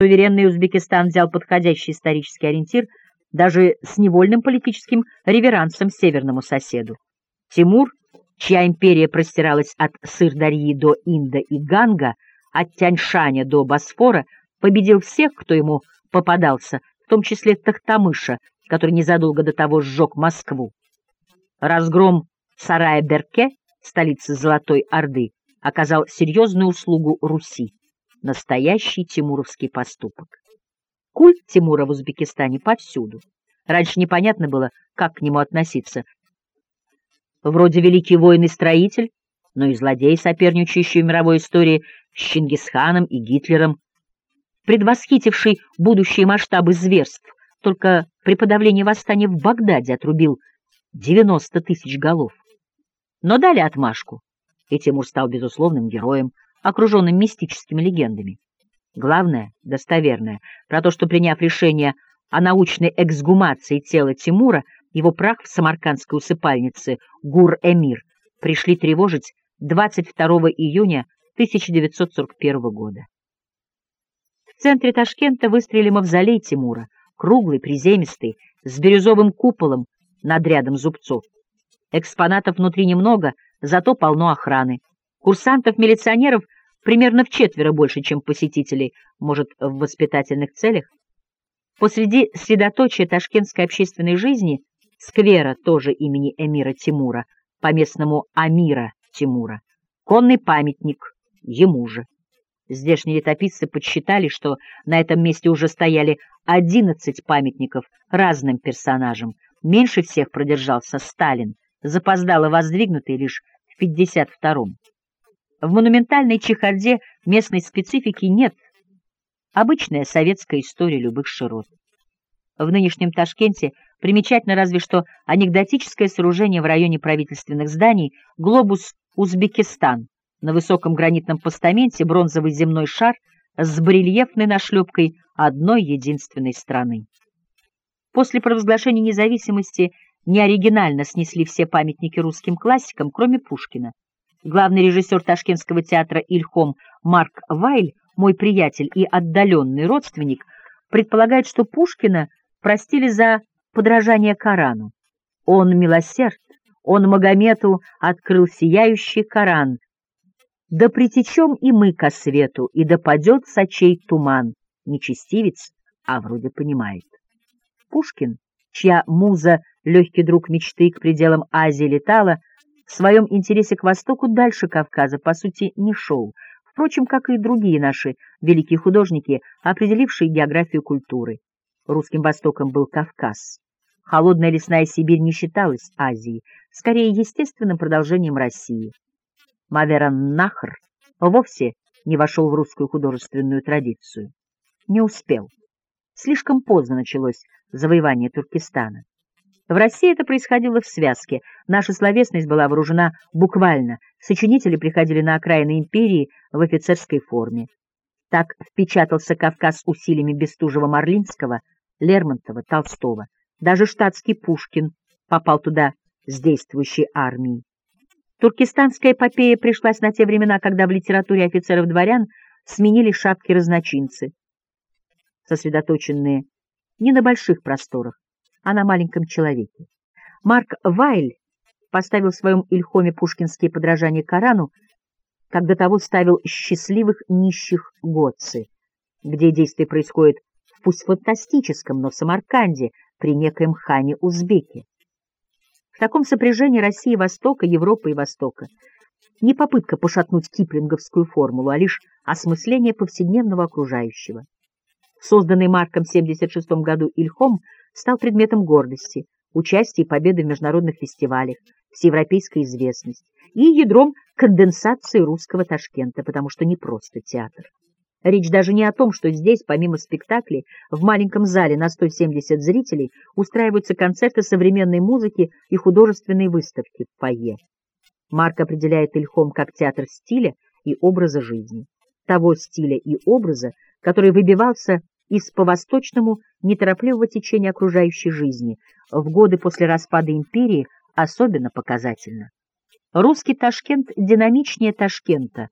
Суверенный Узбекистан взял подходящий исторический ориентир даже с невольным политическим реверансом северному соседу. Тимур, чья империя простиралась от Сырдарьи до Инда и Ганга, от Тяньшаня до Босфора, победил всех, кто ему попадался, в том числе Тахтамыша, который незадолго до того сжег Москву. Разгром сарая Берке, столицы Золотой Орды, оказал серьезную услугу Руси. Настоящий тимуровский поступок. Культ Тимура в Узбекистане повсюду. Раньше непонятно было, как к нему относиться. Вроде великий воин и строитель, но и злодей, соперничающий в мировой истории с Чингисханом и Гитлером, предвосхитивший будущие масштабы зверств, только при подавлении восстания в Багдаде отрубил 90 тысяч голов. Но дали отмашку, и Тимур стал безусловным героем, окруженным мистическими легендами. Главное, достоверное, про то, что, приняв решение о научной эксгумации тела Тимура, его прах в самаркандской усыпальнице Гур-Эмир пришли тревожить 22 июня 1941 года. В центре Ташкента выстрелили мавзолей Тимура, круглый, приземистый, с бирюзовым куполом над рядом зубцов. Экспонатов внутри немного, зато полно охраны. Курсантов-милиционеров примерно в четверо больше, чем посетителей, может, в воспитательных целях. Посреди средоточия ташкентской общественной жизни, сквера тоже имени эмира Тимура, по-местному Амира Тимура, конный памятник ему же. Здешние летописцы подсчитали, что на этом месте уже стояли 11 памятников разным персонажам. Меньше всех продержался Сталин, запоздало воздвигнутый лишь в 52-м. В монументальной чехарде местной специфики нет. Обычная советская история любых широт. В нынешнем Ташкенте примечательно разве что анекдотическое сооружение в районе правительственных зданий «Глобус Узбекистан», на высоком гранитном постаменте бронзовый земной шар с барельефной нашлепкой одной единственной страны. После провозглашения независимости неоригинально снесли все памятники русским классикам, кроме Пушкина. Главный режиссер Ташкентского театра Ильхом Марк Вайль, мой приятель и отдаленный родственник, предполагает, что Пушкина простили за подражание Корану. Он милосерд, он Магомету открыл сияющий Коран, да притечем и мы ко свету, и да падет с очей туман. Нечестивец, а вроде понимает. Пушкин, чья муза, легкий друг мечты к пределам Азии летала, в своем интересе к Востоку дальше Кавказа, по сути, не шел, впрочем, как и другие наши великие художники, определившие географию культуры. Русским Востоком был Кавказ. Холодная лесная Сибирь не считалась Азией, скорее естественным продолжением России. Мавераннахр вовсе не вошел в русскую художественную традицию. Не успел. Слишком поздно началось завоевание Туркестана. В России это происходило в связке. Наша словесность была вооружена буквально. Сочинители приходили на окраины империи в офицерской форме. Так впечатался Кавказ усилиями Бестужева-Марлинского, Лермонтова, Толстого. Даже штатский Пушкин попал туда с действующей армией. Туркестанская эпопея пришлась на те времена, когда в литературе офицеров-дворян сменили шапки-разночинцы, сосредоточенные не на больших просторах, а на маленьком человеке. Марк Вайль поставил в своем Ильхоме пушкинские подражания Корану, как до того ставил «Счастливых нищих Готцы», где действие происходит пусть фантастическом, но в Самарканде при некоем хане-узбеке. В таком сопряжении России Востока, Европы и Востока не попытка пошатнуть киплинговскую формулу, а лишь осмысление повседневного окружающего. Созданный Марком в 1976 году Ильхом стал предметом гордости, участия и победы в международных фестивалях, всеевропейская известность и ядром конденсации русского Ташкента, потому что не просто театр. Речь даже не о том, что здесь, помимо спектаклей, в маленьком зале на 170 зрителей устраиваются концерты современной музыки и художественные выставки в фойе. Марк определяет Ильхом как театр стиля и образа жизни. Того стиля и образа, который выбивался из по-восточному неторопливого течения окружающей жизни, в годы после распада империи особенно показательно. Русский Ташкент динамичнее Ташкента.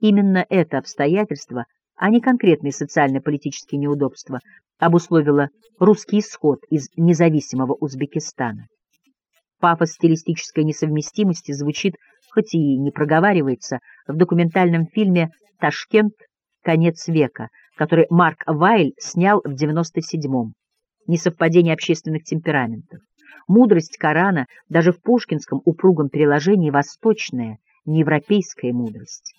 Именно это обстоятельство а не конкретные социально-политические неудобства, обусловило русский исход из независимого Узбекистана. Пафос стилистической несовместимости звучит, хоть и не проговаривается, в документальном фильме «Ташкент. Конец века», который Марк Вайль снял в 97-м. Несовпадение общественных темпераментов. Мудрость Корана даже в пушкинском упругом переложении восточная, не европейская мудрость.